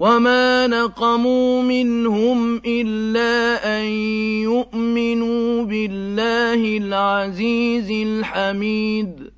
وما نقموا منهم إلا أن يؤمنوا بالله العزيز الحميد